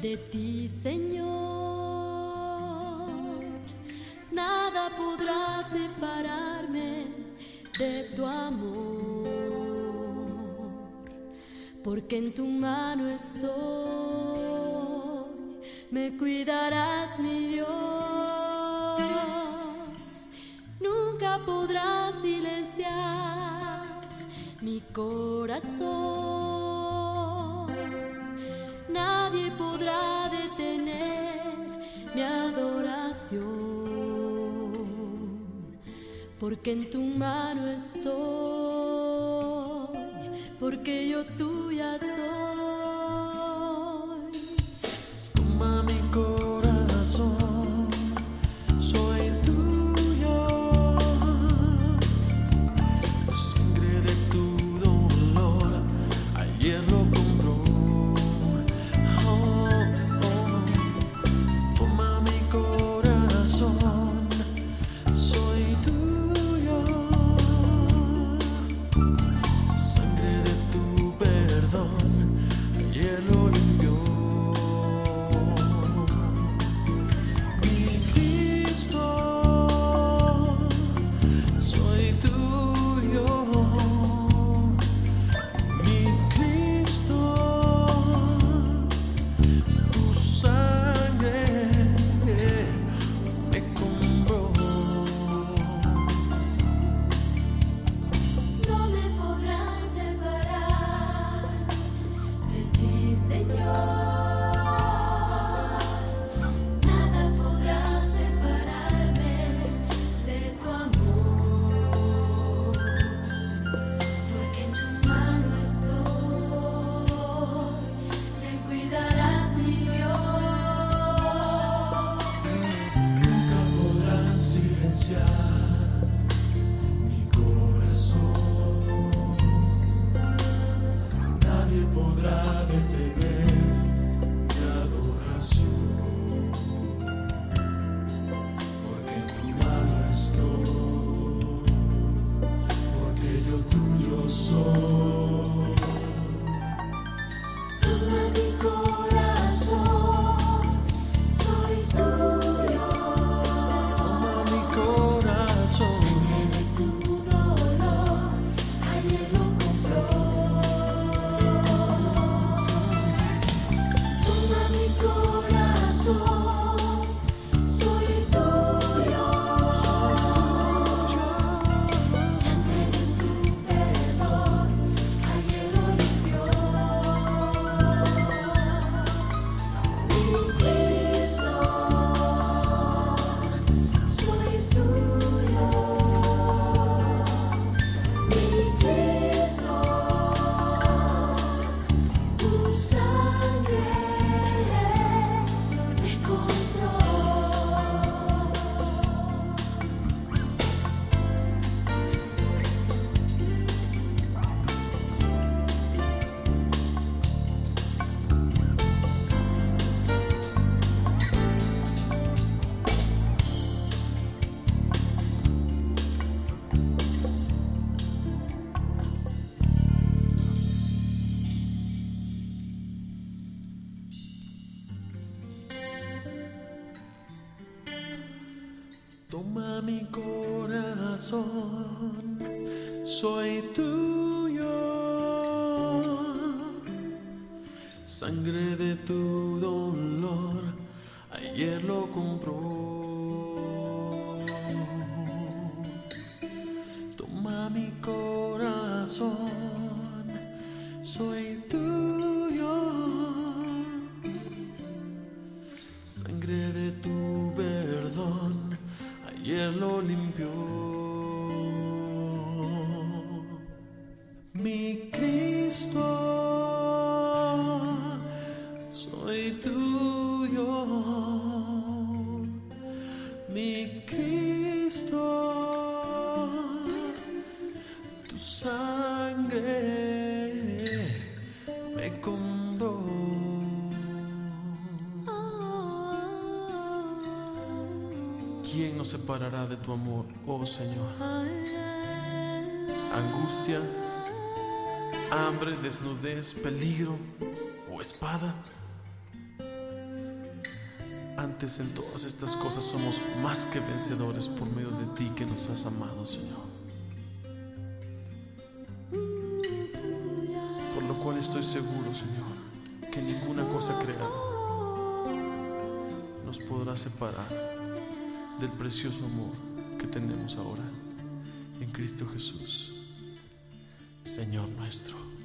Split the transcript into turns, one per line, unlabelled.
de ti, Señor. Nada podrá separarme de tu amor, porque en tu mano estoy, me cuidarás, mi Dios. Nunca podrás silenciar mi corazón. Porque en tu mano estoy, porque yo tuya soy.
Tuyo Toma mi corazón, soy tuyo. Sangre de tu
dolor, ayer lo compró. Toma mi corazón, soy tuyo. Sangre de tu lo limpió. Mi Cristo, soy tuyo. Mi Cristo, tu sangre me compró.
Nos separará de tu amor, oh Señor? Angustia, hambre, desnudez, peligro o espada.
antes en todas estas cosas somos más que vencedores por medio de ti que nos has amado, Señor. Por lo cual estoy seguro, Señor, que ninguna cosa creada nos podrá separar del precioso amor que tenemos ahora en Cristo Jesús, Señor nuestro.